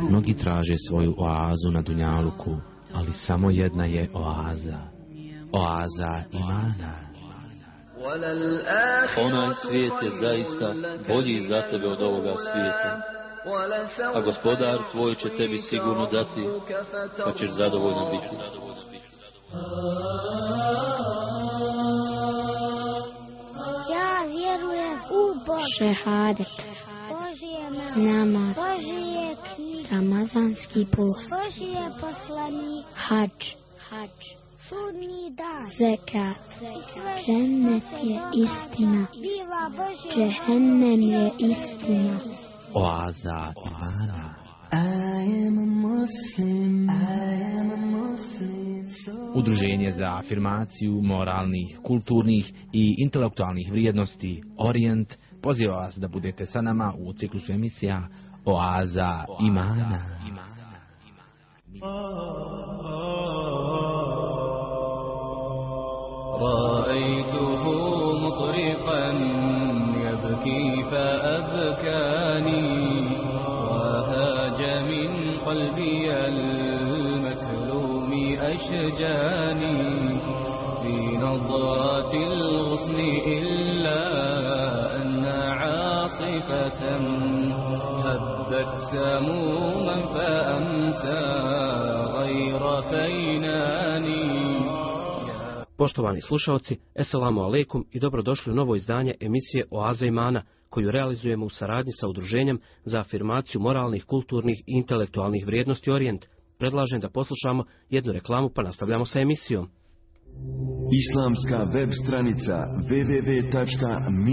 Mnogi traže svoju oazu na Dunjaluku, ali samo jedna je oaza. Oaza imana. Onaj svijet je zaista bolji za tebe od ovoga svijeta. A gospodar tvoj će tebi sigurno dati, pa ćeš zadovoljno biti. Ja vjerujem u Boga. Šehadet namaz, Božije knjige, ramazanski post, Božije poslanike, hađ, hađ, sudnji dan. zekat, Sve džennet je istina, Biva džehennem je istina. Oaza imana. Udruženje za afirmaciju moralnih, kulturnih i intelektualnih vrijednosti Orient poziva vas da budete sa nama u ciklusu emisija Oaza imana. رأيته مطرقا يبكي فأبكاني وهاج من قلبي المكلوم أشجاني في نظرات الغصن إلا عاصفة هبت سموما فأمسى غير فيناني Poštovani slušalci, Esselamu alaikum i dobrodošli u novo izdanje emisije Oaza imana, koju realizujemo u saradnji sa Udruženjem za afirmaciju moralnih, kulturnih i intelektualnih vrijednosti Orijent. Predlažem da poslušamo jednu reklamu pa nastavljamo sa emisijom. Islamska web stranica www.minber.ba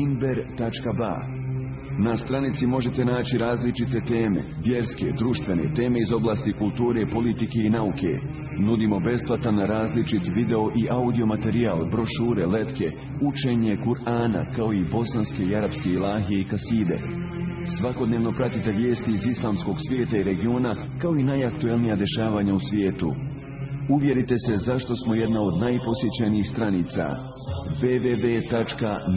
Na stranici možete naći različite teme, vjerske, društvene, teme iz oblasti kulture, politike i nauke. Nudimo besplatan različit video i audio materijal, brošure, letke, učenje Kur'ana, kao i bosanske i arapske ilahije i kaside. Svakodnevno pratite vijesti iz islamskog svijeta i regiona, kao i najaktuelnija dešavanja u svijetu. Uvjerite se zašto smo jedna od najposjećenijih stranica www.minber.ba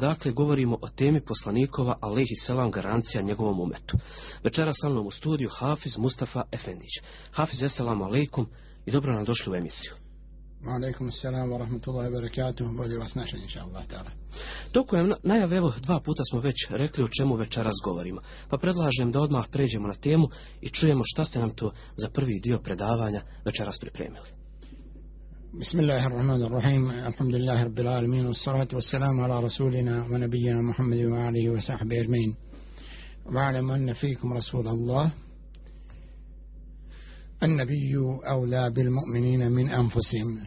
Dakle, govorimo o temi poslanikova, alaihi selam, garancija njegovom umetu. Večera sa mnom u studiju Hafiz Mustafa Efendić. Hafiz, eselamu alaikum i dobro nam došli u emisiju. Alaikum assalam wa rahmatullahi wa barakatuh. Bolje vas našli, inša Allah ta'ala. Tokujem najave, evo, dva puta smo već rekli o čemu večeras govorimo. Pa predlažem da odmah pređemo na temu i čujemo šta ste nam to za prvi dio predavanja večeras pripremili. بسم الله الرحمن الرحيم. الحمد لله رب العالمين والصلاة والسلام على رسولنا ونبينا محمد وعليه وصحبه أجمعين. واعلم أن فيكم رسول الله. النبي أولى بالمؤمنين من أنفسهم.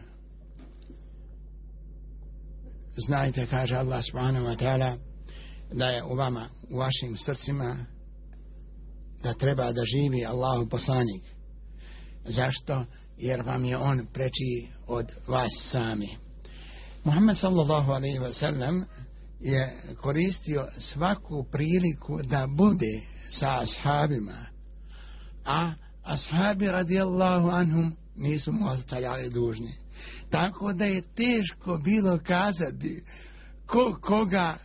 Znajte, kaže Allah subhanahu wa ta'ala, da je u vama, u vašim srcima, da treba da Jer vam je on preči od vas sami. Muhammed sallallahu alaihi wa sallam je koristio svaku priliku da bude sa ashabima, a ashabi radijallahu anhum nisu mu ostavljali dužni. Tako da je teško bilo kazati ko, koga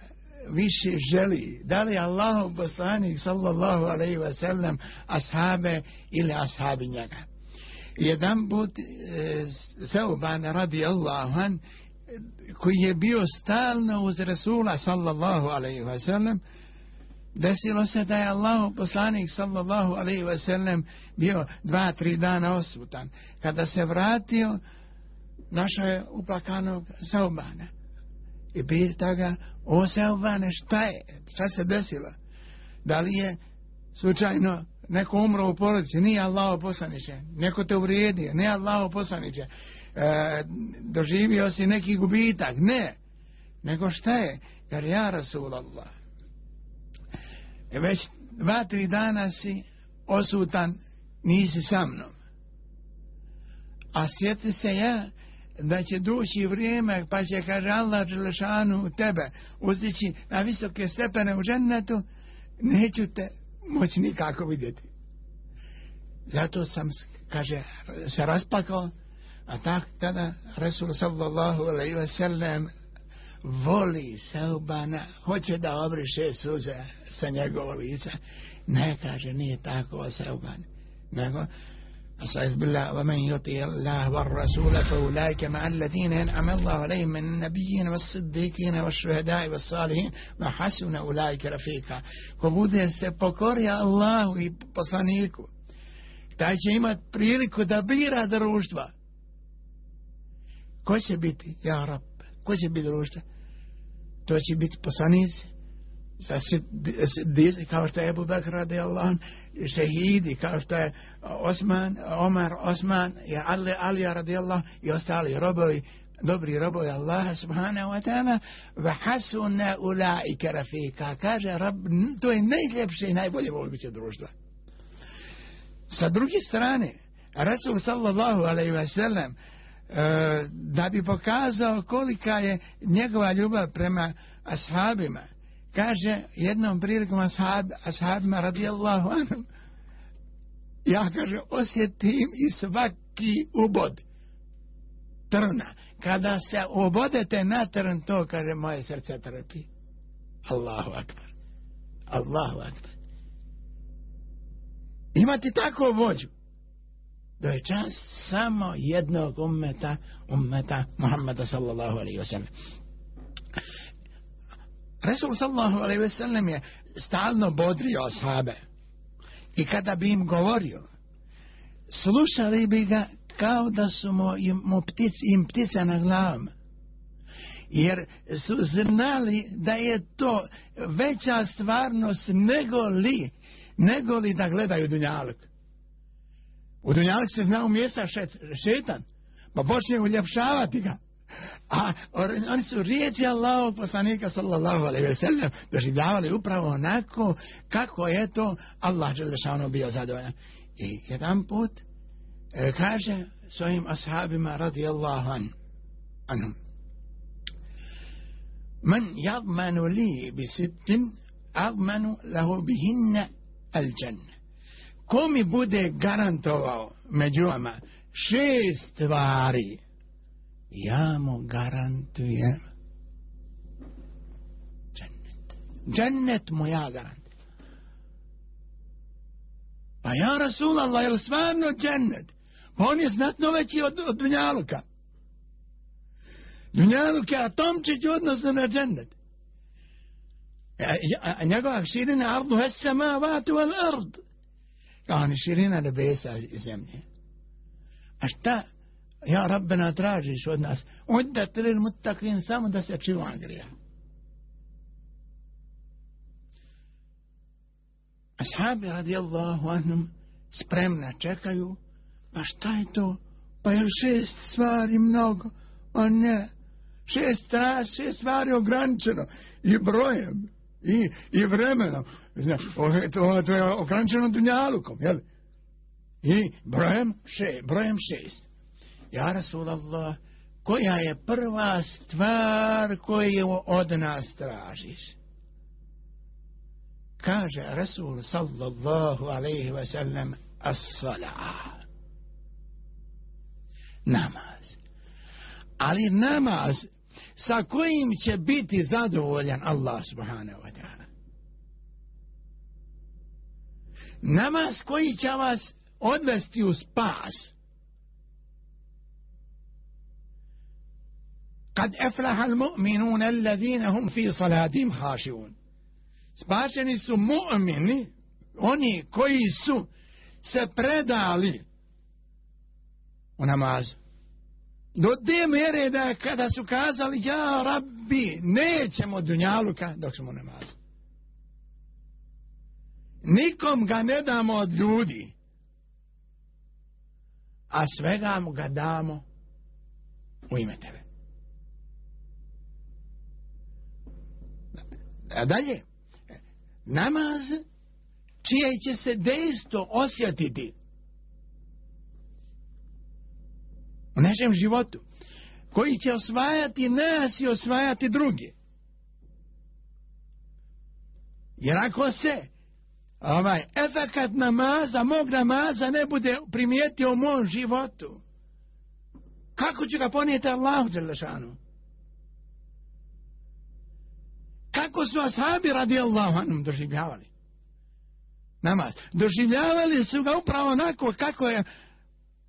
više želi. Da li Allahu poslanik sallallahu alaihi wa sallam ashabe ili ashabi njega. Jedan put e, radi radijallahu koji je bio stalno uz Rasula sallallahu alaihi wa sallam desilo se da je Allah poslanik sallallahu alaihi wa sallam bio dva, tri dana osutan. Kada se vratio, našao je uplakanog Seubana I pita ga, o Seubane šta je? Šta se desilo? Da li je slučajno neko umro u porodici? Nije Allaho poslaniće. Neko te uvrijedio? nije Allaho poslaniće. E, doživio si neki gubitak? Ne. Nego šta je? Jer ja Rasulallah. E već dva, tri dana si osutan, nisi sa mnom. A sjeti se ja da će doći vrijeme pa će, kaže Allah Đelešanu tebe uzdići na visoke stepene u džennetu, neću te moći nikako vidjeti. Zato sam, kaže, se raspakao, a tak tada Resul sallallahu alaihi wa sallam voli Seubana, hoće da obriše suze sa njegovog lica. Ne kaže, nije tako Seuban. Nego, أسأل بالله ومن يطيع الله والرسول فأولئك مع الذين ينعم الله عليهم من النبيين والصديقين والشهداء والصالحين وحسن أولئك رفيقا. وبودي سيبقوري الله وبصانيكو taj će imat priliku da bira društva. Ko će biti, ja rab, ko će biti sa siddizi kao što je Ebu Bekr radi Allah šehidi kao što je Osman Omar Osman i Ali Alija radi Allah i ostali robovi dobri robovi Allaha subhanahu wa ta'ala va hasuna ulaika rafika. Kaže rab, to je najljepše i najbolje moguće društva sa druge strane Rasul sallallahu alaihi wa sallam e, da bi pokazao kolika je njegova ljubav prema ashabima kaže jednom prilikom ashab, ashabima radijallahu anhu ja kaže osjetim i svaki ubod trna. Kada se obodete na trn to kaže moje srce trpi. Allahu akbar. Allahu akbar. Imati tako vođu da je čas samo jednog ummeta ummeta Muhammeda sallallahu alaihi wa sallam. Resul sallallahu alaihi ve sellem je stalno bodrio ashabe. I kada bi im govorio, slušali bi ga kao da su mu, im, mu ptic, im ptice na glavama. Jer su znali da je to veća stvarnost nego li, nego li da gledaju Dunjaluk. U Dunjaluk se zna umjesa šet, šetan, pa počne uljepšavati ga. A oni su riječi Allahog poslanika sallallahu alaihi ve sellem doživljavali upravo onako kako je to Allah Đelešanu bio zadovoljan. I jedan put e, kaže svojim ashabima radijallahu an, anhum Man jadmanu li bi sittin admanu lahu bihinna al džanne. Ko mi bude garantovao među vama šest stvari ja mu garantujem džennet. Džennet mu ja garantujem. Pa ja Rasulallah, je li stvarno džennet? Pa on je znatno veći od, od Dunjaluka. Dunjaluk je atomčić odnosno na džennet. E, a, njegova širina ardu hesama vatu al ard. Kao ni širina nebesa i zemlje. A šta ja rabbena tražiš od nas. Onda tril mutakin samo da se čivan grija ashabi radijallahu anhum spremna čekaju pa šta je to? Pa je šest stvari mnogo? Pa ne šest, stvari, šest stvari ograničeno. I brojem i, i vremenom. Zna, to, to je ograničeno dunjalukom jel? i brojem, še, brojem šest. Ja Rasulallah, koja je prva stvar koju od nas tražiš? Kaže Rasul sallallahu alaihi wa sallam as-salah. Namaz. Ali namaz sa kojim će biti zadovoljan Allah subhanahu wa ta'ala. Namaz koji će vas odvesti u spas. Kad eflahal mu'minun alladhina hum fi salatihim khashi'un. Spašeni su mu'mini, oni koji su se predali u namazu. Do te mere da kada su kazali, ja rabbi, nećemo dunjaluka dok smo u namazu. Nikom ga ne damo od ljudi, a svega mu ga damo u ime tebe. A dalje, namaz čije će se dejstvo osjetiti u našem životu, koji će osvajati nas i osvajati druge. Jer ako se ovaj efekat namaza, mog namaza ne bude primijetio u mom životu, kako će ga ponijeti Allah u Đelešanu? Kako su ashabi radijallahu anhum doživljavali? Namaz. Doživljavali su ga upravo onako kako je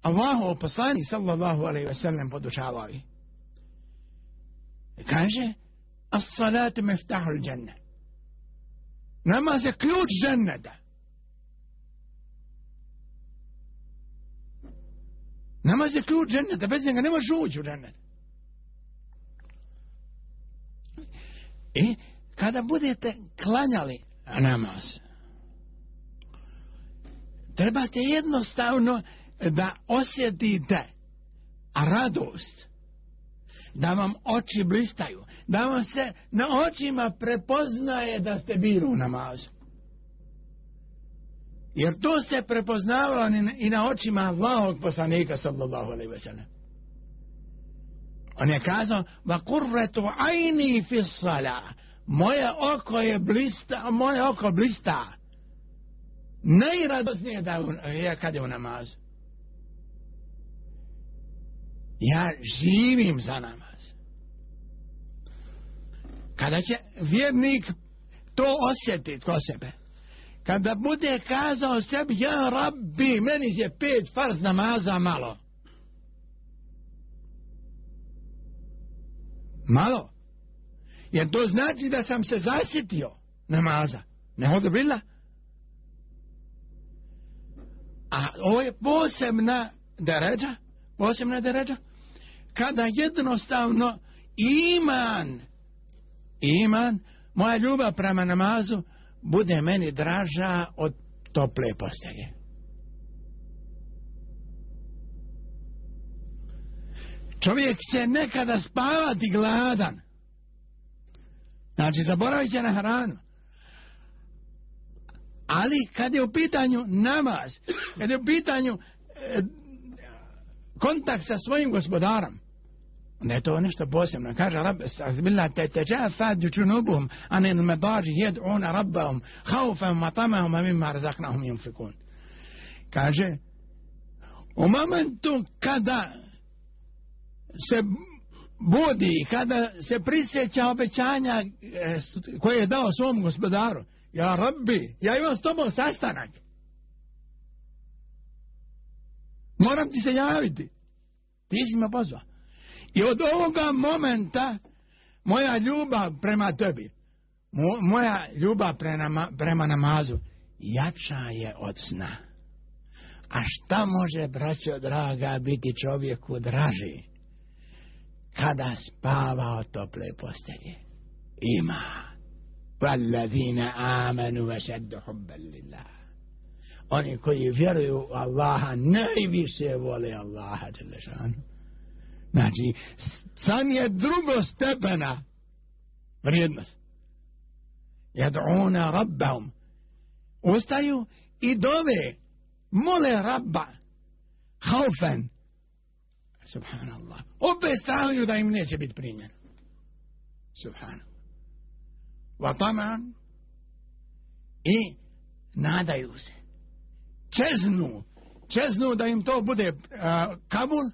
Allahu poslanik sallallahu alejhi ve sellem podučavao ih. Kaže: "As-salatu miftahul džennet." Namaz je ključ dženneta. Namaz je ključ dženneta, bez njega nema ući u džennet. I kada budete klanjali namaz, trebate jednostavno da osjetite radost, da vam oči blistaju, da vam se na očima prepoznaje da ste bili u namazu. Jer to se prepoznavalo i na očima Allahog poslanika sallallahu alaihi wasallam. On je kazao, va kurretu ajni fisala. Moje oko je blista, moje oko blista. Najradosnije da je kad je u namazu. Ja živim za namaz. Kada će vjernik to osjetiti ko sebe, kada bude kazao sebi, ja rabbi, meni je pet farz namaza malo. Malo. Jer to znači da sam se zasjetio namaza. Ne hodu bila. A ovo je posebna deređa, posebna deređa, kada jednostavno iman, iman, moja ljubav prema namazu, bude meni draža od tople postelje. Čovjek će nekada spavati gladan. Znači, zaboravit će na hranu. Ali, kad je u pitanju namaz, kad je u pitanju e, kontakt sa svojim gospodarom, onda je to nešto posebno. Kaže, Rab, stazbillah, te teđa džafat džunubuhum, anin me baži jed'una rabbahum, haufam matamahum, amim marzaknahum razaknahum yunfikun. Kaže, u momentu kada se budi, kada se prisjeća obećanja e, koje je dao svom gospodaru, ja rabbi, ja imam s tobom sastanak. Moram ti se javiti. Ti si me pozvao. I od ovoga momenta moja ljubav prema tebi, moja ljubav prema, prema namazu, jača je od sna. A šta može, braćo draga, biti čovjeku draži? Kada spava od tople postelje? Ima. Valladine amenu vešeddu hubbel lillah. Oni koji vjeruju u Allaha najviše vole Allaha Đelešanu. Znači, san je drugo stepena vrijednost. Jad'una rabbahum. Ustaju i dove, mole rabba, haufen, subhanallah, opet da im neće biti primjer. Subhanallah. Vataman i nadaju se. Čeznu, čeznu da im to bude uh, kabul,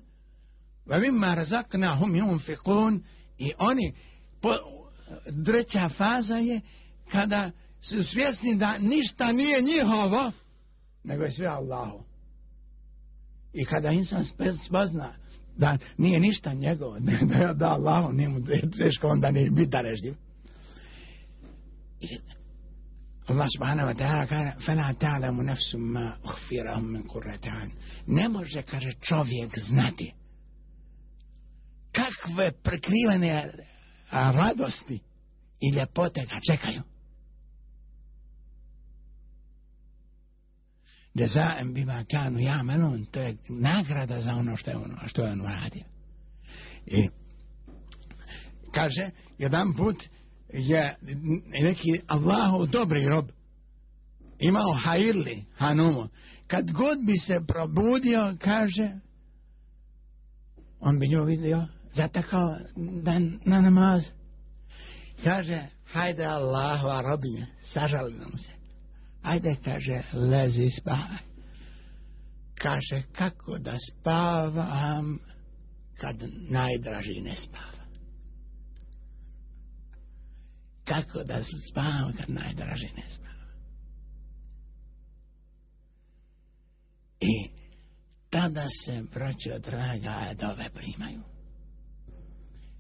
Ve mimma razaknahum yunfiqun i oni po, dreća faza je kada su svjesni da ništa nije njihovo nego je sve Allahu. I kada insan spozna da nije ništa njegovo, ne, da je da Allahu, nije mu teško, onda nije biti darežljiv. I Allah subhanahu wa ta'ala kaže فَلَا تَعْلَمُ نَفْسُ مَا أُخْفِرَهُمْ مِنْ قُرَّتَعَنْ Ne može, kaže, čovjek znati kakve prekrivene radosti i ljepote ga čekaju. Jazaem bima kanu yamelun, to je nagrada za ono što je ono što je on uradio. I kaže, jedan put je neki Allahu dobri rob imao hajirli hanumu. Kad god bi se probudio, kaže, on bi nju vidio, zatakao da na namaz. Kaže, hajde Allahova robinje, sažali nam se. Ajde, kaže, lezi spavaj. Kaže, kako da spavam kad najdraži ne spava. kako da spavam kad najdraži ne spava. I tada se, braćo draga, dove primaju.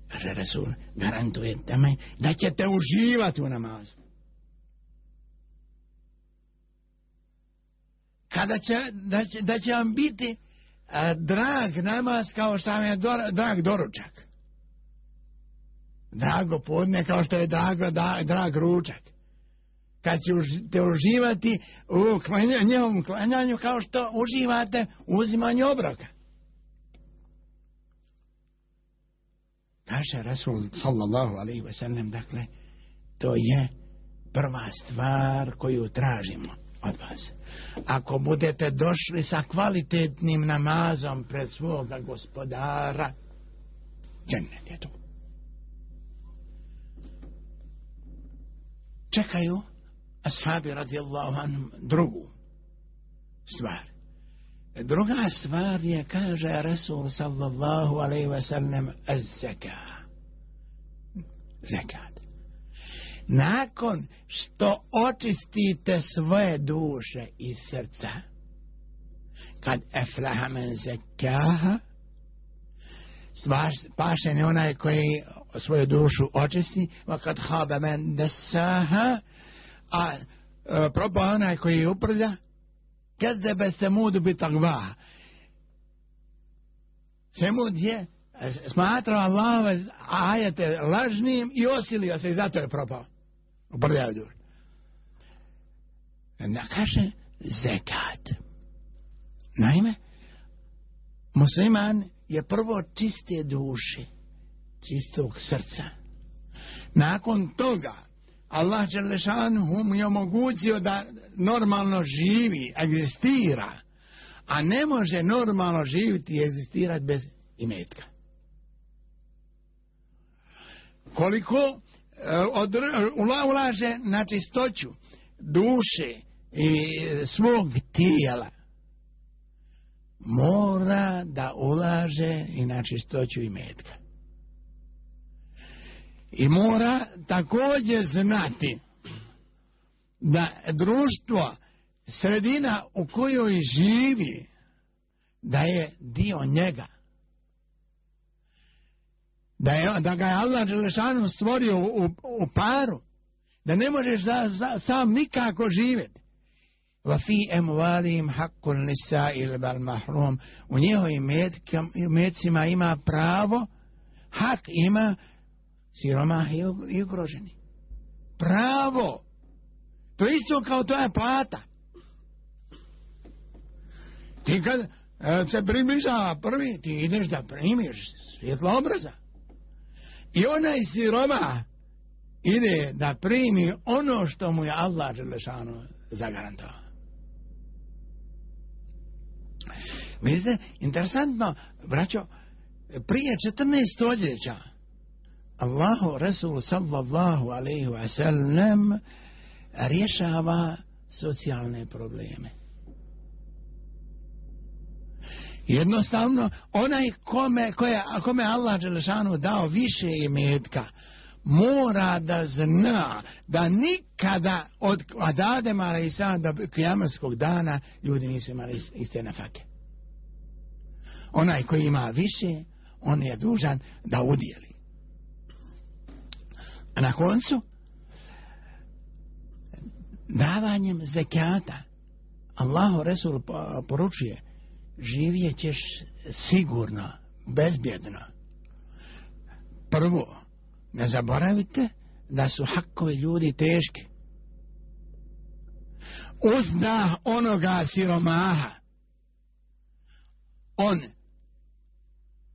Kaže Resul, garantujete me da ćete uživati u namazu. Kada će, da, će, da će vam biti a, drag namaz kao što vam je do, drag doručak. Drago podne kao što je drago, da, drag ručak. Kad ćete uživati u klanjanju, klanjanju kao što uživate u uzimanju obroka. Kaže Rasul sallallahu alaihi wa sallam, dakle, to je prva stvar koju tražimo od vas. Ako budete došli sa kvalitetnim namazom pred svoga gospodara, džennet je tu. Čekaju ashabi radijallahu anhum drugu stvar. Druga stvar je, kaže Rasul sallallahu alaihi wa sallam, az zekat. Nakon što očistite svoje duše i srca, kad eflaha men zekaha spašen je onaj koji svoju dušu očisti, va kad haba men desaha, a e, proba onaj koji uprlja, Kezebe Semudu bi takva. Semud je e, smatrao Allahove ajete lažnim i osilio se i zato je propao. Uprljaju duš. Da kaže zekat. Naime, musliman je prvo čiste duše, čistog srca. Nakon toga, Allah Đelešanu mu je omogućio da normalno živi, egzistira, a ne može normalno živiti i egzistirati bez imetka. Koliko Eh, ulaže na čistoću duše i svog tijela, mora da ulaže i na čistoću i metka. I mora također znati da društvo, sredina u kojoj živi, da je dio njega. Da, je, da ga je Allah Đelešanu stvorio u, u, paru. Da ne možeš da, za, sam nikako živjeti. Va fi emualim hakul nisa ili bal mahrum. U njihovim metcima ima pravo, hak ima siromah i ugroženi. Pravo. To isto kao to je plata. Ti kad e, se približava prvi, ti ideš da primiš svjetlo obraza. I onaj siroma ide da primi ono što mu je Allah Želešanu zagarantovao. Vidite, interesantno, braćo, prije 14 stoljeća, Allahu Resul sallallahu alaihi wa sallam rješava socijalne probleme. Jednostavno, onaj kome, koje, kome Allah Đelešanu dao više imetka, mora da zna da nikada od Adadema i sada do kijamarskog dana ljudi nisu imali iste nafake. Onaj koji ima više, on je dužan da udjeli. A na koncu, davanjem zekata, Allahu Resul poručuje, živjet ćeš sigurno, bezbjedno. Prvo, ne zaboravite da su hakovi ljudi teški. Uzda onoga siromaha. On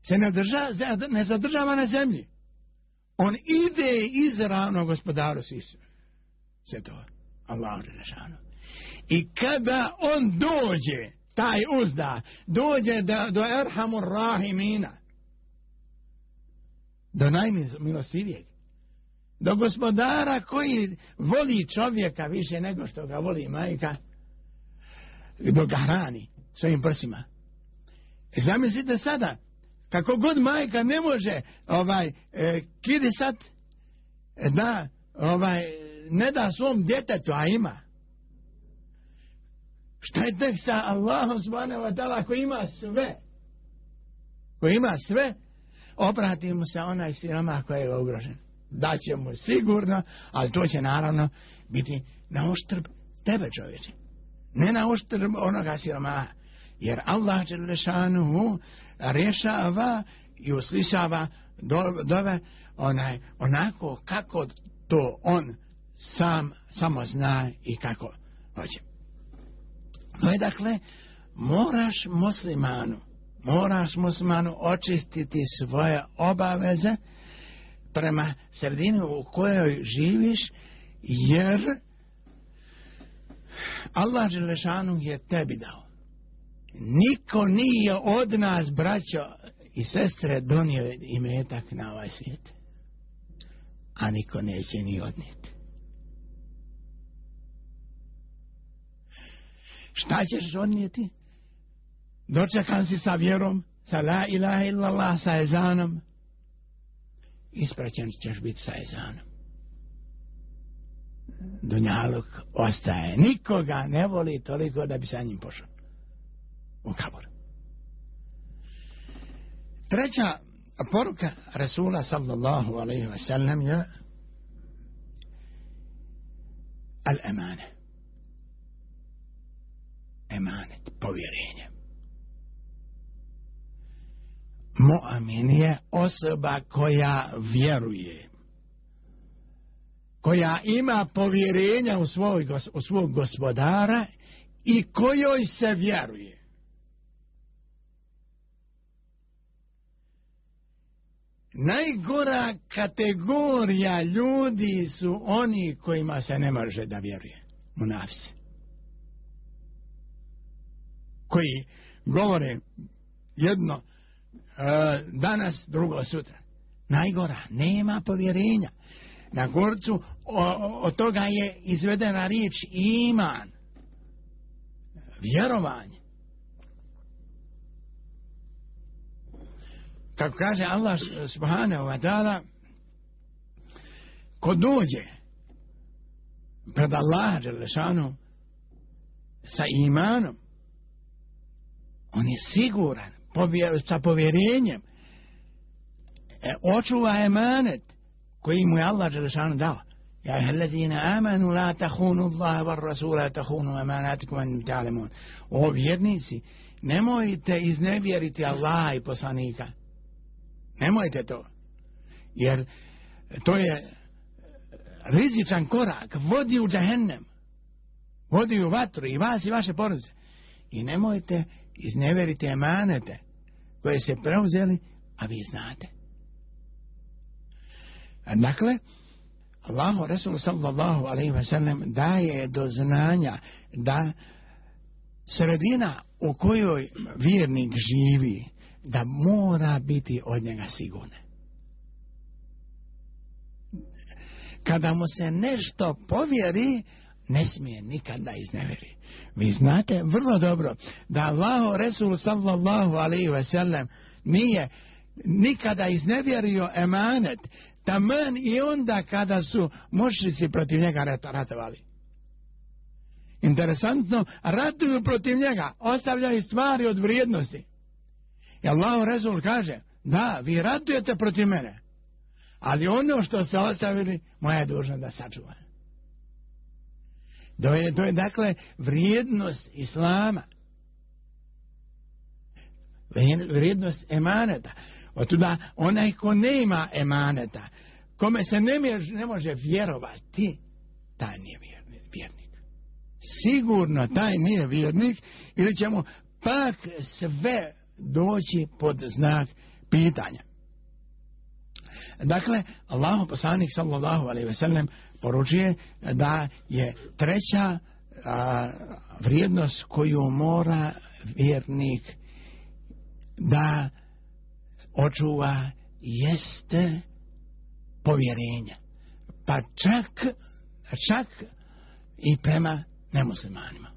se ne, drža, ne zadržava na zemlji on ide izravno gospodaru svih Sve to. Allah rešano. I kada on dođe, taj uzda, dođe da, do Erhamur Rahimina, do najmilostivijeg, do gospodara koji voli čovjeka više nego što ga voli majka, do ga hrani svojim prsima. I zamislite sada, kako god majka ne može ovaj e, kidisat e, da ovaj, ne da svom djetetu, a ima. Šta je tek sa Allahom subhanahu wa ta'ala koji ima sve? Koji ima sve, obrati mu se onaj siroma koji je ugrožen. Daće mu sigurno, ali to će naravno biti na oštrb tebe čovječe. Ne na oštrb onoga siroma. Jer Allah Đelešanuhu rješava i uslišava dove onaj, onako kako to on sam samo zna i kako hoće. No je dakle, moraš muslimanu, moraš muslimanu očistiti svoje obaveze prema sredini u kojoj živiš, jer Allah Đelešanu je tebi dao. Niko nije od nas, braćo i sestre, donio imetak na ovaj svijet. A niko neće ni odnijeti. Šta ćeš odnijeti? Dočekan si sa vjerom, sa la ilaha illallah, sa ezanom. Ispraćen ćeš biti sa ezanom. Dunjaluk ostaje. Nikoga ne voli toliko da bi sa njim pošao. U kabor. Treća poruka Rasula sallallahu alaihi wa sallam je al-emane. Emanet, povjerenje. Moamin je osoba koja vjeruje. Koja ima povjerenja u, svoj, u svog gospodara i kojoj se vjeruje. Najgora kategorija ljudi su oni kojima se ne može da vjeruje. Munafsi. Koji govore jedno e, danas, drugo sutra. Najgora, nema povjerenja. Na gorcu od toga je izvedena riječ iman. Vjerovanje. kako kaže Allah subhanahu wa ta'ala ko dođe pred Allaha Đelešanu sa imanom On je siguran, sa povjerenjem. E, očuva emanet koji mu je Allah Đelešanu dao. Ja je hledzina amanu la tahunu Allah var rasula tahunu emanatikum en talemun. O vjednici, nemojte iznevjeriti Allah i poslanika. Nemojte to. Jer to je e, rizičan korak, vodi u džahennem. Vodi u vatru i vas i vaše poruze. I nemojte izneverite emanete koje se preuzeli, a vi znate. Dakle, Allahu Resul sallallahu alaihi ve sellem daje do znanja da sredina u kojoj vjernik živi, da mora biti od njega sigurne. Kada mu se nešto povjeri, ne smije nikad da izneveri. Vi znate vrlo dobro da Allah, Resul sallallahu alaihi ve sellem, nije nikada iznevjerio emanet, taman i onda kada su mošnici protiv njega ratovali. Interesantno, ratuju protiv njega, ostavljaju stvari od vrijednosti. I Allah Resul kaže, da, vi ratujete protiv mene, ali ono što ste ostavili, moja je dužna da sačuvam. To je, to je dakle vrijednost Islama. Vrijednost emaneta. Otuda onaj ko ne ima emaneta, kome se ne, ne može vjerovati, taj nije vjernik. Sigurno taj nije vjernik ili ćemo pak sve doći pod znak pitanja. Dakle, Allahu poslanik sallallahu alejhi ve sellem poručuje da je treća a, vrijednost koju mora vjernik da očuva jeste povjerenje. Pa čak, čak i prema nemuslimanima.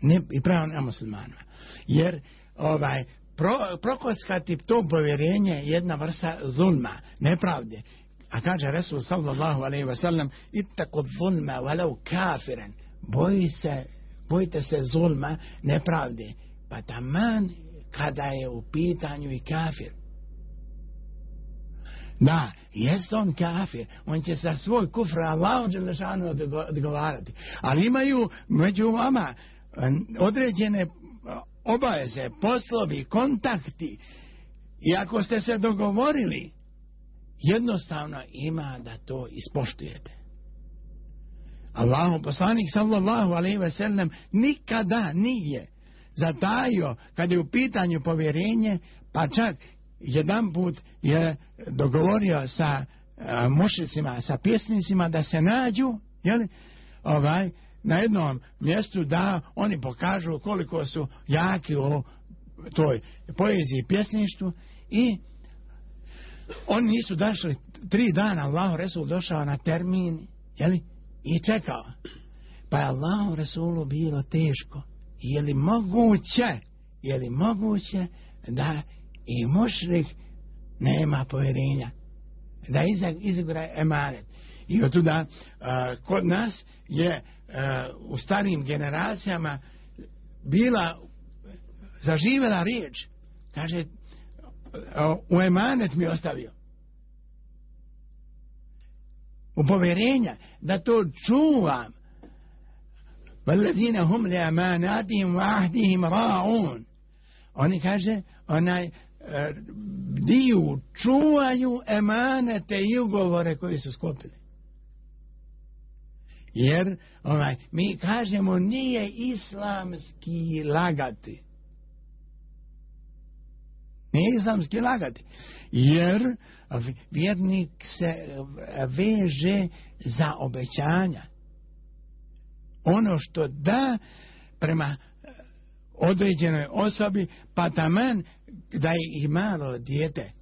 Ne, I prema nemuslimanima. Jer ovaj pro, prokoskati to povjerenje jedna vrsta zulma, nepravde. A kaže Resul sallallahu alaihi wa sallam, ittaku zulma walau kafiran, boji se, bojite se zulma, nepravde, pa taman kada je u pitanju i kafir. Da, jest on kafir, on će sa svoj kufr Allahu Đelešanu odgovarati. Ali imaju među vama eh, određene eh, obaveze, poslovi, kontakti. I ako ste se dogovorili, jednostavno ima da to ispoštujete. Allahu poslanik sallallahu alaihi ve sellem nikada nije zatajio kad je u pitanju povjerenje, pa čak jedan put je dogovorio sa e, a, mušicima, sa pjesnicima da se nađu, jel, ovaj, na jednom mjestu da oni pokažu koliko su jaki u toj poeziji i pjesništvu i oni nisu došli tri dana, Allah Resul došao na termin, jeli, i čekao. Pa je Allah Resulu bilo teško. Je li moguće, je li moguće da i mušrik nema povjerenja, da izgura emanet. I od tuda, uh, kod nas je uh, u starim generacijama bila zaživela riječ. Kaže, u emanet mi ostavio. U povjerenja, da to čuvam. Valadina hum le amanatihim wa ahdihim ra'un. Oni kaže, onaj, e, diju čuvaju emanete i ugovore koji su sklopili. Jer onaj, mi kažemo nije islamski lagati. Nije islamski lagati. Jer vjernik se veže za obećanja. Ono što da prema eh, određenoj osobi, pa taman da je i malo dijete,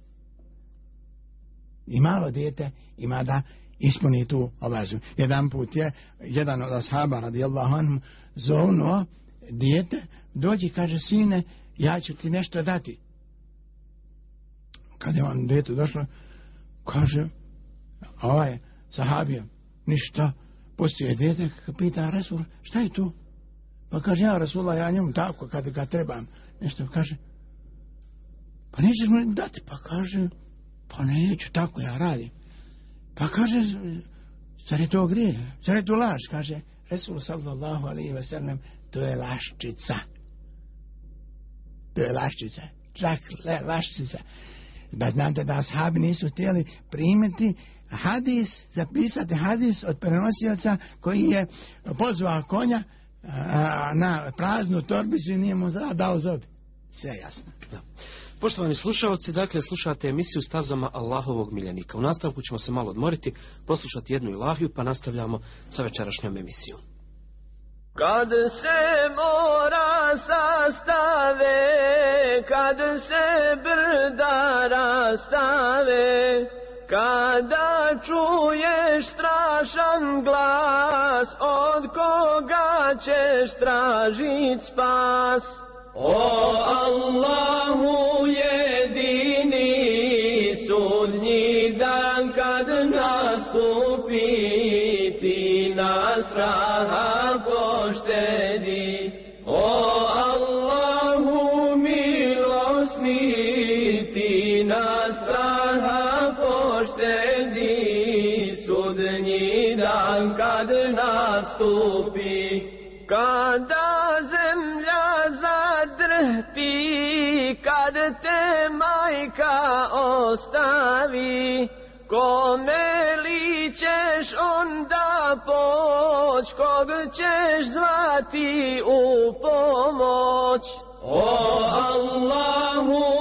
i malo dijete ima da ispuni tu obazu. Jedan put je, jedan od ashaba radijallahu anhu, zovno dijete, dođi, kaže, sine, ja ću ti nešto dati. Kad je on dete došlo, kaže, ovaj sahabija, ništa, postoje dete, pita Resul, šta je to? Pa kaže, ja Rasula, ja njemu tako, kad ga trebam, nešto kaže, pa nećeš mu dati, pa kaže, pa neću, tako ja radim. Pa kaže, zar je to grije, zar je to laž, kaže, Resul sallallahu alaihi ve sellem, to je laščica. To je laščica, čak le, laščica. Da znam da ashabi nisu htjeli primiti hadis, zapisati hadis od prenosioca koji je pozvao konja, a, na praznu torbicu i nije mu dao zob. Sve jasno. Da. Poštovani slušalci, dakle, slušate emisiju Stazama Allahovog miljenika. U nastavku ćemo se malo odmoriti, poslušati jednu ilahiju, pa nastavljamo sa večerašnjom emisijom. Kad se mora sastave, kad se brda rastave, Kada čuješ strašan glas, od koga ćeš tražit spas? O Allahu jedin, kad te majka ostavi, kome li ćeš onda poć, kog ćeš zvati u pomoć? O Allahu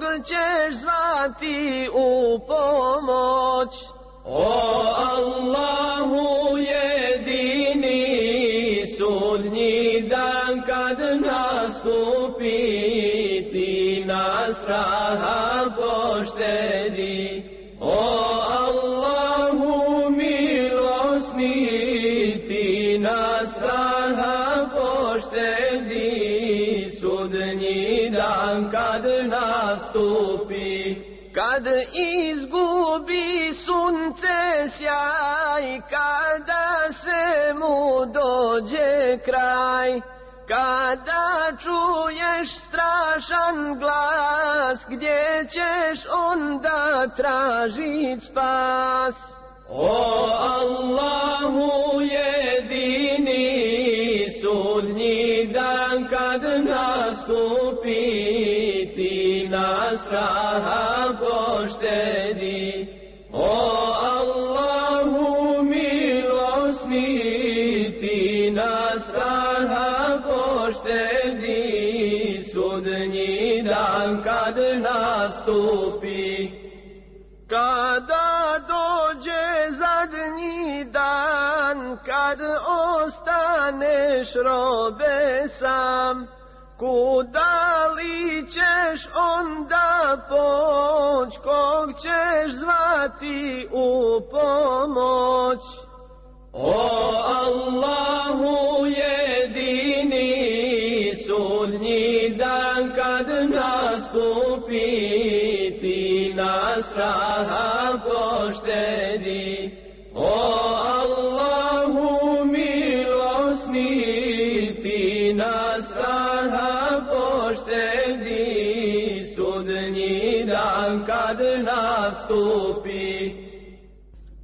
kog ćeš zvati u pomoć. O Allahu jedini, sudnji dan kad nastupi, ti nas rahat dođe kraj, kada čuješ strašan glas, gdje ćeš onda tražit spas? O Allahu jedini, sudnji dan kad nastupi, ti nas raha poštedi. Ostaneš robe sam, kuda li ćeš onda poć, kog ćeš zvati u pomoć? O Allahu jedini, sudnji dan kad nastupi, ti nas raha nastupi.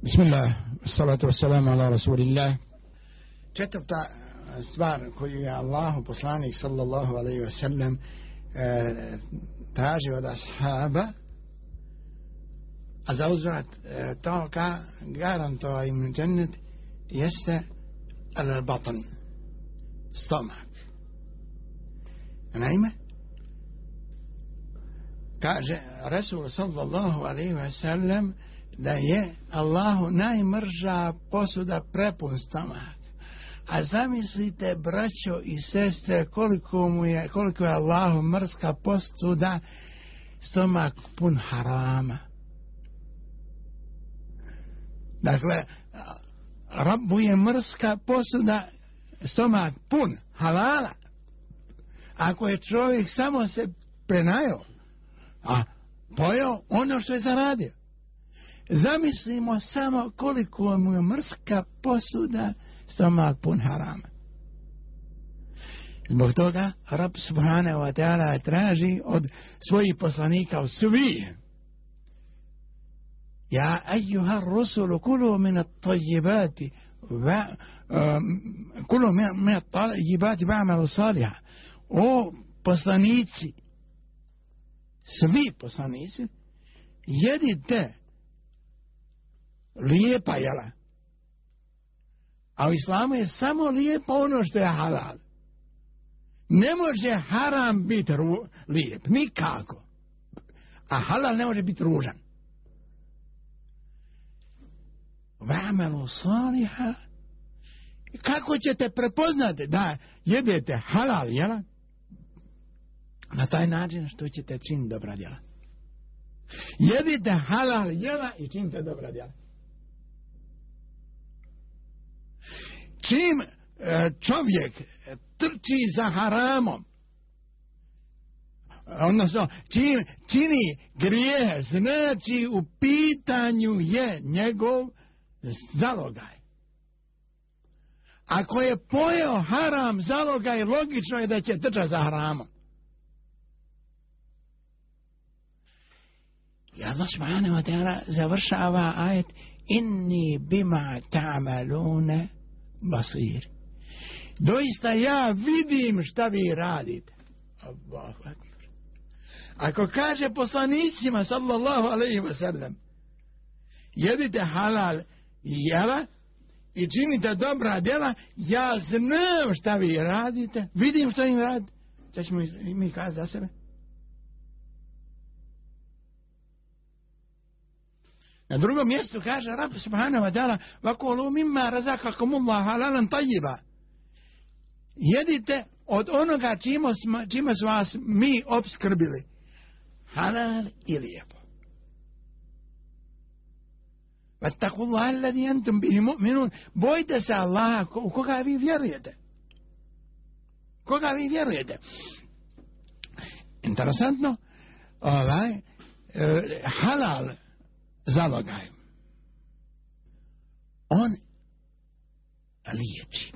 Bismillah, salatu wassalamu ala rasulillah. Četvrta stvar koju je Allahu poslanik sallallahu alaihi wa sallam e, traži od ashaba a za uzvrat e, toga garantova im džennet jeste al batan stomak naime kaže Resul sallallahu alaihi wa sallam da je Allahu najmrža posuda prepun stomak A zamislite, braćo i sestre, koliko mu je, koliko je Allahu mrska posuda, stomak pun harama. Dakle, Rabbu je mrska posuda, stomak pun halala. Ako je čovjek samo se prenajo, a pojao ono što je zaradio. Zamislimo samo koliko mu je mrska posuda, stomak pun harama. Zbog toga Rab Subhanahu wa ta'ala traži od svojih poslanika u svi Ja ejuha rusulu kulu min at-tajibati va um, kulu min at-tajibati ba'malu saliha o poslanici svi poslanici jedite lijepa jela A u islamu je samo lijepo ono što je halal. Ne može haram biti ru, lijep, nikako. A halal ne može biti ružan. Vamelu saliha. Kako ćete prepoznati da jedete halal, jela? Na taj način što ćete činiti dobra djela. Jedite halal jela i činite dobra djela. čim e, čovjek trči za haramom, odnosno čim čini grije, znači u pitanju je njegov zalogaj. Ako je pojeo haram zalogaj, logično je da će trčati za haramom. I Allah subhanahu wa ta'ala završava ajet inni bima ta'malune basir. Doista ja vidim šta vi radite. Allahu akbar. Ako kaže poslanicima sallallahu alaihi wa sallam jedite halal jela i činite dobra djela, ja znam šta vi radite, vidim što im radite. Šta ćemo mi kazati za sebe? Na drugom mjestu kaže Rab subhanahu wa ta'ala vakulu mimma razakakum Allah halalan tajiba. Jedite od onoga čime smo, čime su vas mi obskrbili. Halal i lijepo. Vattakullah alladhi antum bihi mu'minun. Bojte se Allaha u koga vi vjerujete. Koga vi vjerujete. Interesantno, ovaj, eh, halal zalogaj. On liječi.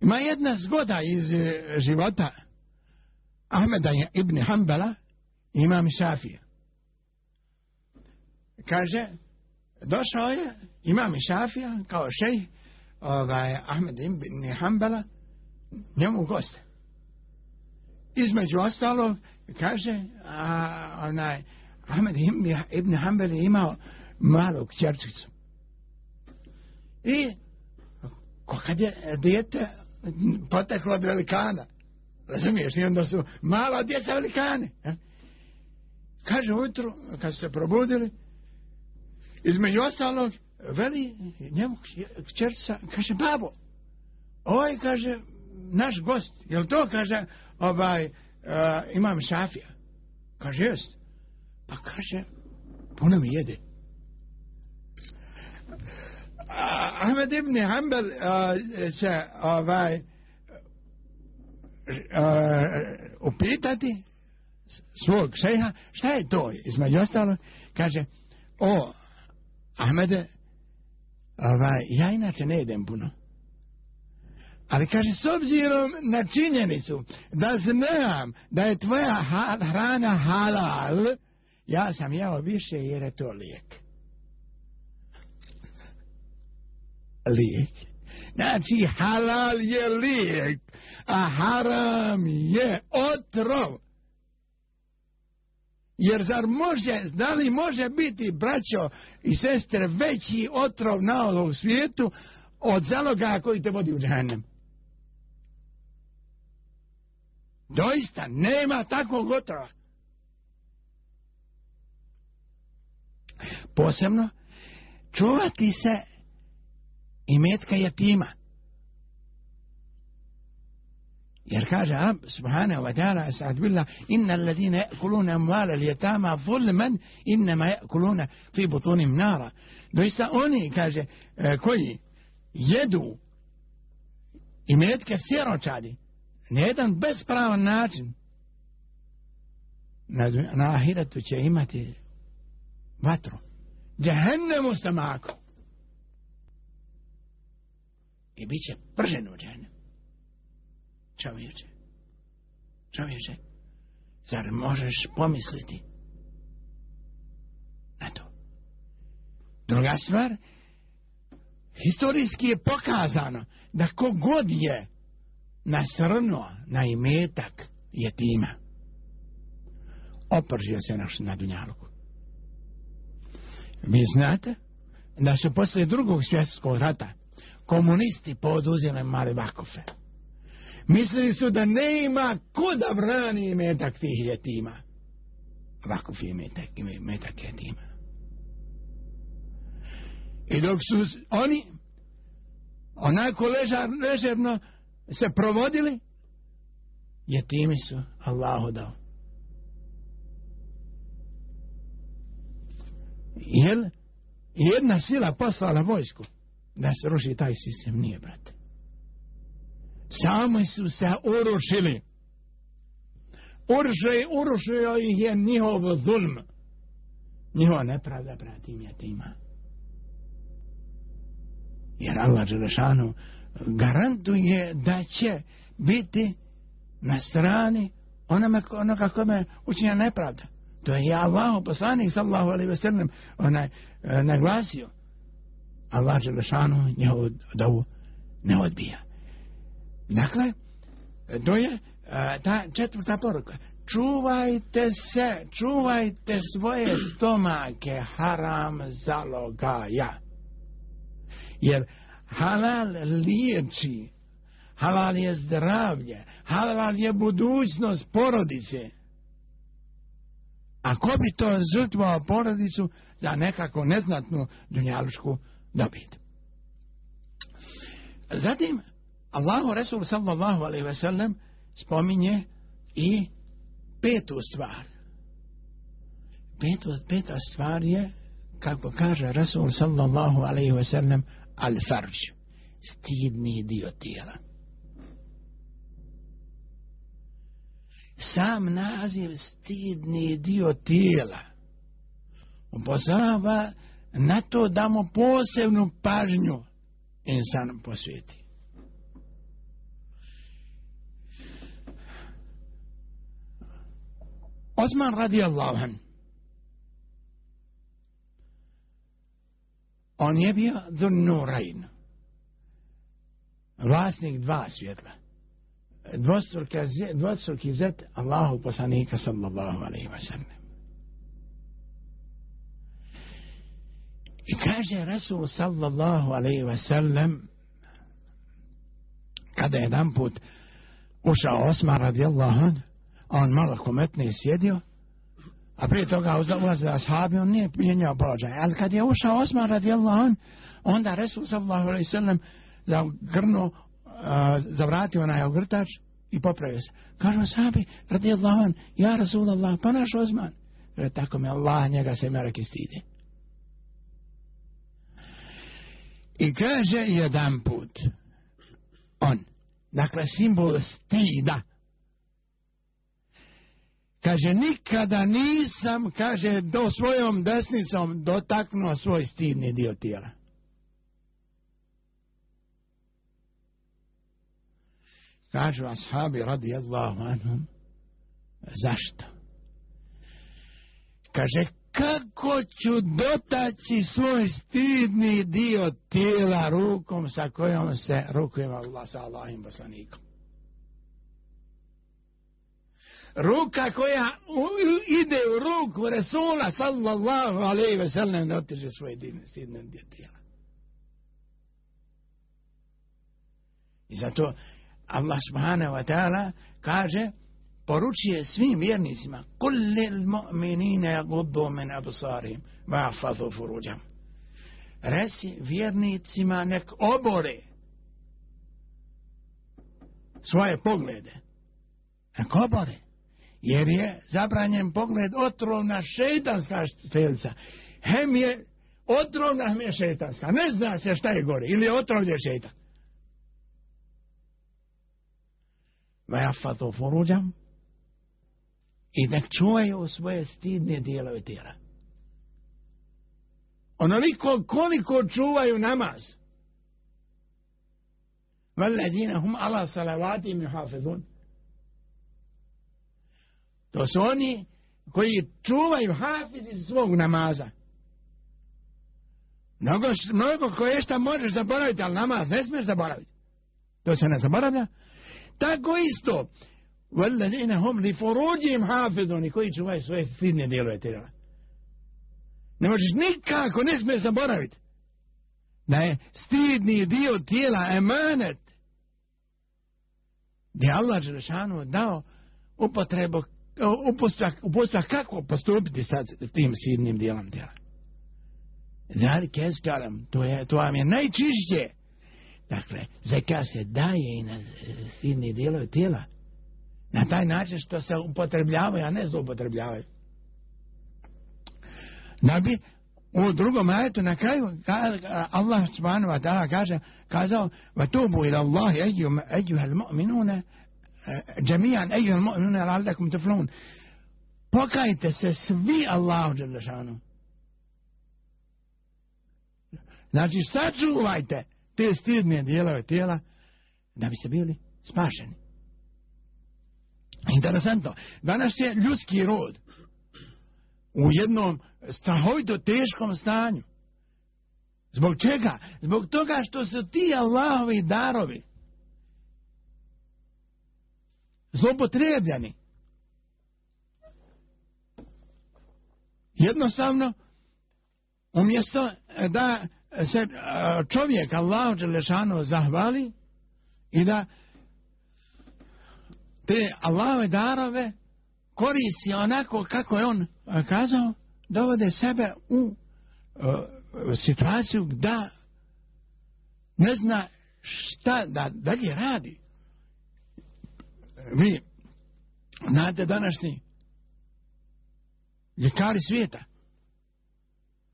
Ima jedna zgoda iz e, života Ahmeda ibn Hanbala imam Šafija. Kaže, došao je imam Šafija kao šej ovaj, Ahmed ibn Hanbala njemu goste. Između ostalog, kaže, a, onaj, Ahmed ibn Hanbal je imao malu kćerčicu. I, kad je dijete poteklo od velikana, razumiješ, i onda su mala djeca velikane. Ja? Kaže ujutru, kad su se probudili, između ostalog, veli njemu kćerca, kaže, babo, ovaj, kaže, naš gost, jel to, kaže, ovaj, uh, imam šafija. Kaže, jest. Pa kaže, puno mi jede. Ahmed ibn Hanbal će ovaj uh, upitati svog šeha, šta je to između ostalo? Kaže, o, Ahmede, ovaj, ja inače ne jedem puno. Ali kaže, s obzirom na činjenicu da znam da je tvoja hrana halal, ja sam jeo više jer je to lijek. Lijek. Znači, halal je lijek, a haram je otrov. Jer zar može, da li može biti, braćo i sestre, veći otrov na ovom svijetu od zaloga koji te vodi u džahennem? Doista, nema takvog otrova. Posebno, čuvati se i metka jatima. Jer kaže Ab subhanahu wa ta'ala sa'ad billah inna alladine ya'kuluna amvala al-yatama zulman inma ya'kuluna fi butunim nara. Doista oni kaže e, koji jedu i metke siročadi na jedan bespravan način na, na ahiretu će imati vatru. Džahennemu stamaku. I bit će pržen u džahennemu. Čovječe. Čovječe. Zar možeš pomisliti na to? Druga stvar, historijski je pokazano da kogod je nasrnuo na imetak jetima, opržio se naš na dunjaluku. Vi znate da su posle drugog svjetskog rata komunisti poduzeli male vakofe. Mislili su da ne ima ko da brani imetak tih jetima. Vakuf je imetak, imetak jetima. I dok su oni onako ležar, ležerno se provodili, jetimi su Allahu dao. Jel jedna sila poslala vojsku da se ruši taj sistem? Nije, brate. Samo su se urušili. Urušio, urušio ih je njihov zulm. Njihova nepravda, brate, im je tima. Jer Allah Đelešanu garantuje da će biti na strani onome, onoga kome učinja nepravda. To je Allah, poslanik sallahu alaihi ve sellem, onaj, e, naglasio. Allah Želešanu njehovu dovu ne odbija. Dakle, to je e, ta četvrta poruka. Čuvajte se, čuvajte svoje stomake haram zalogaja. Jer halal liječi, halal je zdravlje, halal je budućnost porodice. A ko bi to žrtvao porodicu za nekako neznatnu dunjalušku dobit? Zatim, Allahu Resul sallallahu alaihi ve sellem spominje i petu stvar. Petu, peta stvar je, kako kaže Resul sallallahu alaihi ve sellem, al-farđ, stidni dio tijela. Sam naziv stidni dio tijela upozorava na to da mu posebnu pažnju insan posvijeti. Osman radijallahu an on je bio Dhun vlasnik dva svjetla dvostruki zet Allahu poslanika sallallahu alaihi wa sallam. I kaže Rasul sallallahu alaihi wa sallam kada je jedan put ušao Osman radijallahu an on malo kometnije sjedio a prije toga ulazio ashabi on nije mijenjao položaj. Ali kad je ušao Osman radijallahu an onda Rasul sallallahu alaihi wa sallam zagrnuo zavratio onaj ogrtač i popravio se. Kažu sahabi, radi Allah, ja Rasul Allah, pa naš Osman. Re, tako mi Allah, njega se meraki stidi. I kaže jedan put, on, dakle simbol stida, kaže nikada nisam, kaže, do svojom desnicom dotaknuo svoj stidni dio tijela. Kažu ashabi radijallahu anhum, zašto? Kaže, kako ću dotaći svoj stidni dio tijela rukom sa kojom se rukujem Allah sa Allahim poslanikom? Ruka koja ide u ruku Resula sallallahu alaihi ve sellem dotiže svoje stidne dio tijela. I zato Allah subhanahu wa ta'ala kaže poručuje svim vjernicima kullil mu'minina yaghuddu min absarihim wa yahfazu furujahum. Reci vjernicima nek obore svoje poglede. Nek obore jer je zabranjen pogled otrovna šeitanska strelica hem je otrovna hem je šeitanska. Ne zna se šta je gore ili je otrovlje šeitan. Vajafatu furuđam i nek čuvaju svoje stidne dijelove tijela. Onoliko koliko čuvaju namaz. Valadina hum ala salavati mi. To su oni koji čuvaju hafizi svog namaza. Mnogo, mnogo koje šta možeš zaboraviti, ali namaz ne smiješ zaboraviti. To se ne zaboravlja. Tako isto. Valadina hum li furuđim hafizun, koji čuvaju svoje stidne dijelove tijela. Ne možeš nikako, ne smiješ zaboraviti. Da je stidni dio tijela emanet. Gdje Allah Đelešanu dao upotrebu upostva kako postupiti sa tim sidnim dijelom tijela. Zari keskaram, to, je, to vam je najčišće. Dakle, zeka se daje i na stidni dijelove tijela. Na taj način što se upotrebljavaju, a ne zloupotrebljavaju. Da bi u drugom ajetu na kraju Allah subhanahu wa ta'ala kaže, kazao, va tubu ila Allahi ejuhel mu'minune, eh, džemijan ejuhel mu'minune, lalakum teflun. Pokajte se svi Allahu dželešanu. Znači, sačuvajte te stidne dijelove tijela da bi se bili spašeni. Interesantno. Danas je ljudski rod u jednom strahovito teškom stanju. Zbog čega? Zbog toga što su ti Allahovi darovi zlopotrebljani. Jednostavno, umjesto da se e, čovjek Allah Đelešanu zahvali i da te Allahove darove koristi onako kako je on e, kazao, dovode sebe u e, situaciju da ne zna šta da dalje radi. Vi znate današnji ljekari svijeta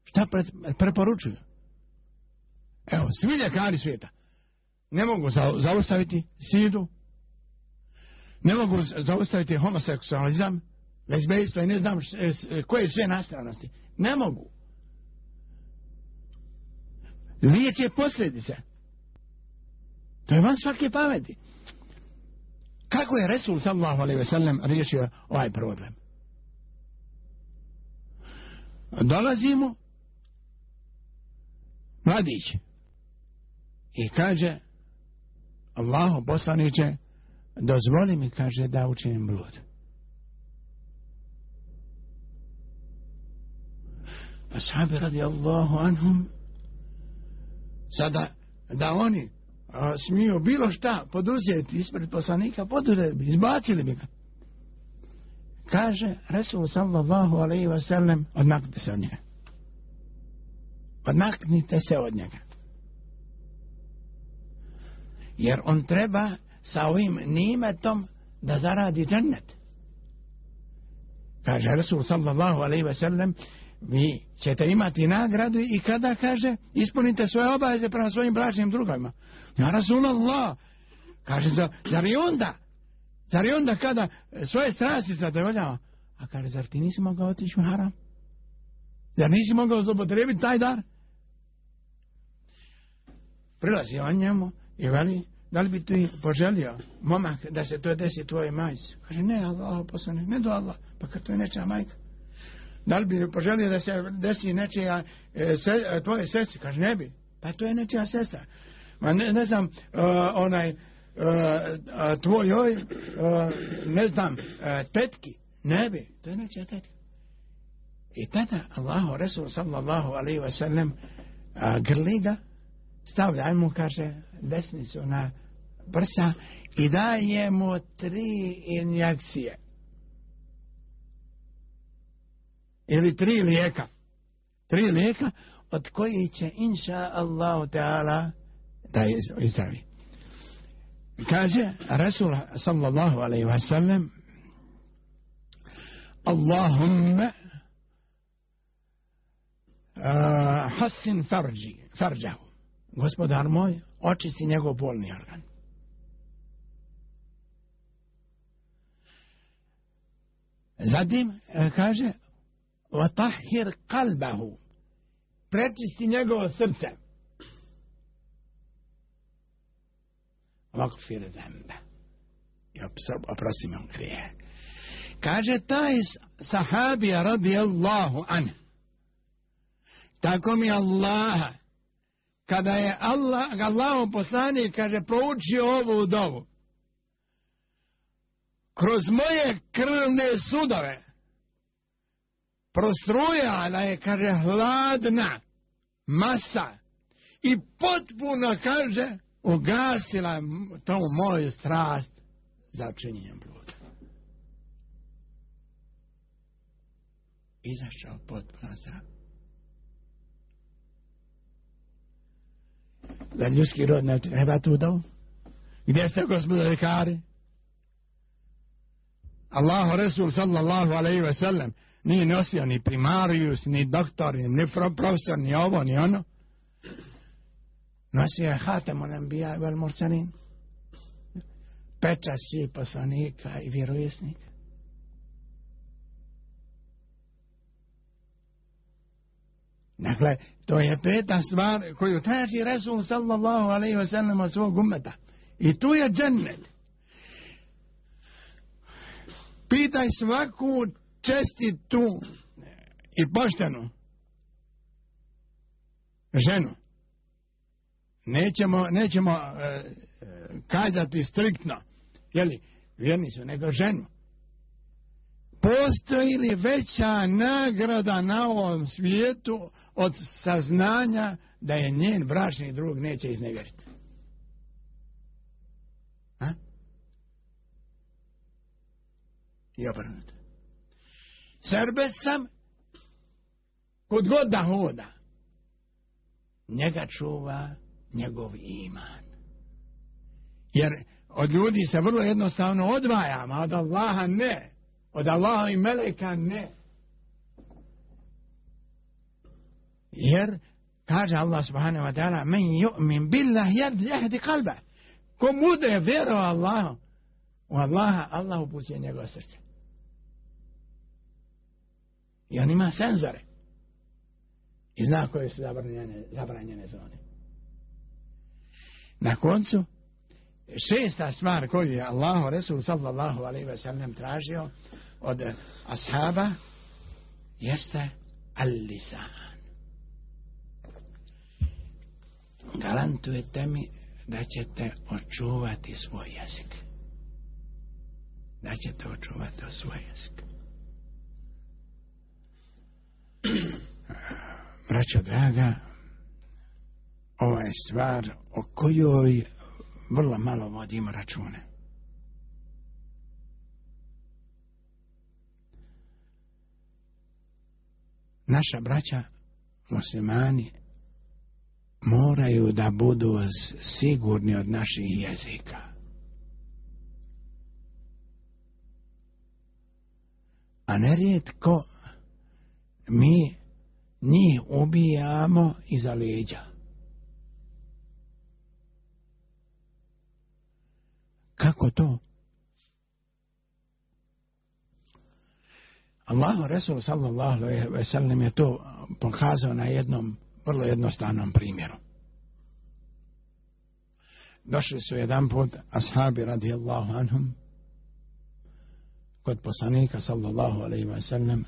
šta pre, preporučuju? Evo, svi ljekari svijeta ne mogu zaustaviti sidu, ne mogu zaustaviti homoseksualizam, lezbejstvo i ne znam koje sve nastranosti. Ne mogu. Liječ je posljedice. To je van svake pameti. Kako je Resul sallallahu alaihi ve sellem riješio ovaj problem? Dolazimo mladić i kaže Allahu poslaniće dozvoli mi kaže da učinim blud. Ashabi radi Allahu anhum sada da oni a, smiju bilo šta poduzeti ispred poslanika, poduzeti bi, izbacili bi ga. Kaže Resul sallallahu alaihi wa sallam, odmaknite se od njega. Odmaknite se od njega. Jer on treba sa ovim nimetom da zaradi džennet. Kaže Resul sallallahu alaihi ve sellem, vi ćete imati nagradu i kada kaže ispunite svoje obaveze prema svojim bračnim drugovima. Ja Rasulallah, kaže, zar i onda, zar i onda kada svoje strasti zadovoljava, a kaže, zar ti nisi mogao otići u haram? Zar nisi mogao zlopotrebiti taj dar? Prilazi on njemu i veli, da li bi ti poželio, momak, da se to desi tvojoj majci? Kaže, ne, Allah, poslanik, ne do Allah, pa kad to je nečija majka. Da li bi poželio da se desi nečija e, se, e, tvoje sestri? Kaže, ne bi. Pa to je nečija sestra. Ma ne, ne znam, uh, onaj, uh, tvojoj, uh, ne znam, uh, tetki. Ne bi. To je nečija tetka. I tada Allahu Resul sallallahu alaihi wa sallam uh, grli ga, stavlja mu, kaže, desnicu na prsa i daje mu tri injekcije. ili tri lijeka. Tri lijeka od koji će inša Allahu Teala da izdravi. Kaže Rasul sallallahu alaihi wa sallam Allahumma uh, hasin farđi, farđahu. Gospodar moj, očisti njegov bolni organ. Zatim e, kaže Vatahir kalbahu. Prečisti njegovo srce. Vakfir zembe. I oprosi on grije. Kaže taj sahabija radijallahu an. Tako mi Allaha. Kada je Allah, Allahom poslanik, kaže, proučio ovu dovu. Kroz moje krvne sudove prostrujala je, kaže, hladna masa i potpuno, kaže, ugasila to moju strast za činjenjem bluda. Izašao potpuno zdrav. Da ljudski rod ne treba tu dovu? Gdje ste gospodo lekari? Allahu Resul sallallahu alaihi ve sellem nije nosio ni primarius, ni doktor, ni profesor, ni ovo, ni ono. Nosio je hatem onem bija vel morsanin. Peča svi poslanika i vjerovjesnika. Dakle, to je peta stvar koju traži Resul sallallahu alaihi wa sallam od svog umeta. I tu je džennet. Pitaj svaku čestitu i poštenu ženu. Nećemo, nećemo e, e kazati striktno, jeli, vjerni su, nego ženu. Postoji li veća nagrada na ovom svijetu od saznanja da je njen bračni drug neće iznevjeriti? A? i obrnuto. Srbe sam, kod god da hoda, njega čuva njegov iman. Jer od ljudi se vrlo jednostavno odvajamo, a od Allaha ne. Od Allaha i Meleka ne. Jer, kaže Allah subhanahu wa ta'ala, men yu'min billah jahdi kalba. Ko bude vjero Allahu, u Allaha, Allah upućuje njegove srce. I on ima senzore. I zna koje su zabranjene, zabranjene zone. Na koncu, šesta stvar koju je Allahu Resul sallallahu alaihi ve sellem tražio od ashaba jeste al-lisan. Garantujete mi da ćete očuvati svoj jezik. Da ćete očuvati svoj jezik. Braćo draga, ova je stvar o kojoj vrlo malo vodimo račune. Naša braća muslimani moraju da budu sigurni od naših jezika. A nerijetko mi njih ubijamo iza leđa. Kako to? Allahu Resul sallallahu alaihi ve sellem je to pokazao na jednom vrlo jednostavnom primjeru. Došli su jedan put ashabi radijallahu anhum kod poslanika sallallahu alaihi ve sellem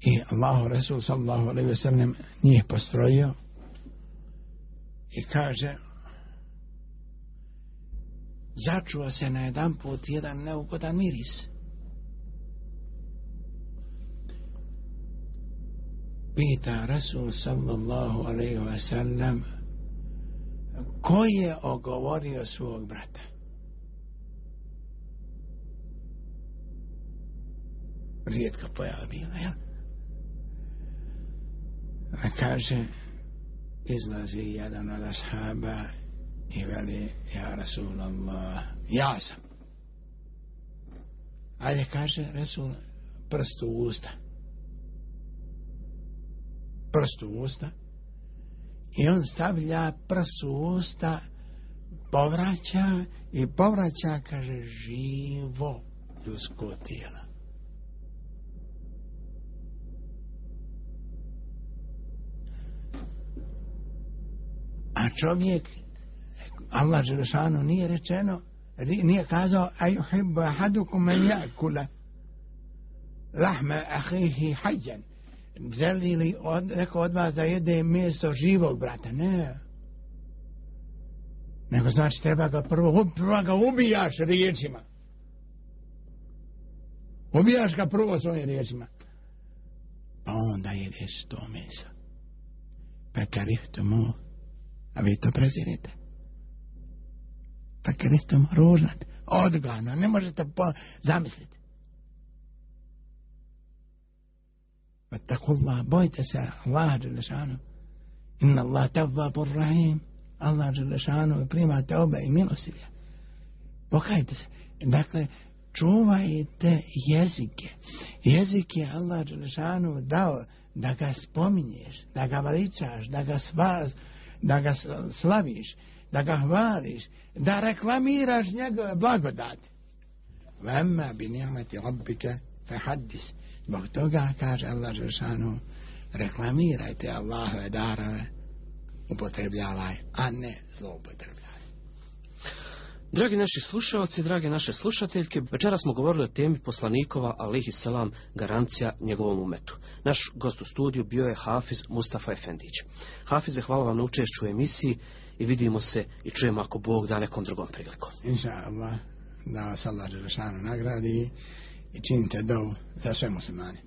i Allahu Resul sallallahu alaihi ve sellem njih postrojio i kaže začuo se na jedan put jedan neugodan miris. Pita Rasul sallallahu alaihi wa sallam ko je ogovorio svog brata? Rijetka pojava bila, jel? A kaže, izlazi jedan od ashaba i veli, ja Rasulallah, ja sam. Ajde, kaže Rasul, prst u usta. Prst u usta. I on stavlja prst u usta, povraća i povraća, kaže, živo ljudsko tijelo. A čovjek Allah Želešanu nije rečeno, nije kazao, a juhibbu ahadukum men jakula lahme ahihi hađan. Želi li od, neko od vas da jede meso živog brata? Ne. Nego znači treba ga prvo, prvo ga ubijaš riječima. Ubijaš ga prvo svojim riječima. Pa onda jedeš to meso. Pa karih tomu, a vi to prezirite pa Kristom ružnat, odgano, ne možete po, zamisliti. Pa tako Allah, bojte se Allah Đelešanu. Inna Allah tavvabur rahim. Allah Đelešanu prima te obe i milosilja. Pokajte se. Dakle, čuvajte jezike. Jezik je Allah Đelešanu dao da ga spominješ, da ga veličaš, da ga sva, da ga slaviš, da ga hvališ, da reklamiraš njegove blagodati. Vemma bi nimeti rabbike fe haddis. Zbog toga kaže Allah Žešanu, reklamirajte Allahove darove, upotrebljavaj, a ne zloupotrebljavaj. Dragi naši slušalci, drage naše slušateljke, večera smo govorili o temi poslanikova, alihi selam, garancija njegovom umetu. Naš gost u studiju bio je Hafiz Mustafa Efendić. Hafize, hvala vam na učešću u emisiji i vidimo se i čujemo ako Bog da nekom drugom prilikom. Inša Allah, da vas Allah Đelešanu nagradi i činite dovu za sve muslimane.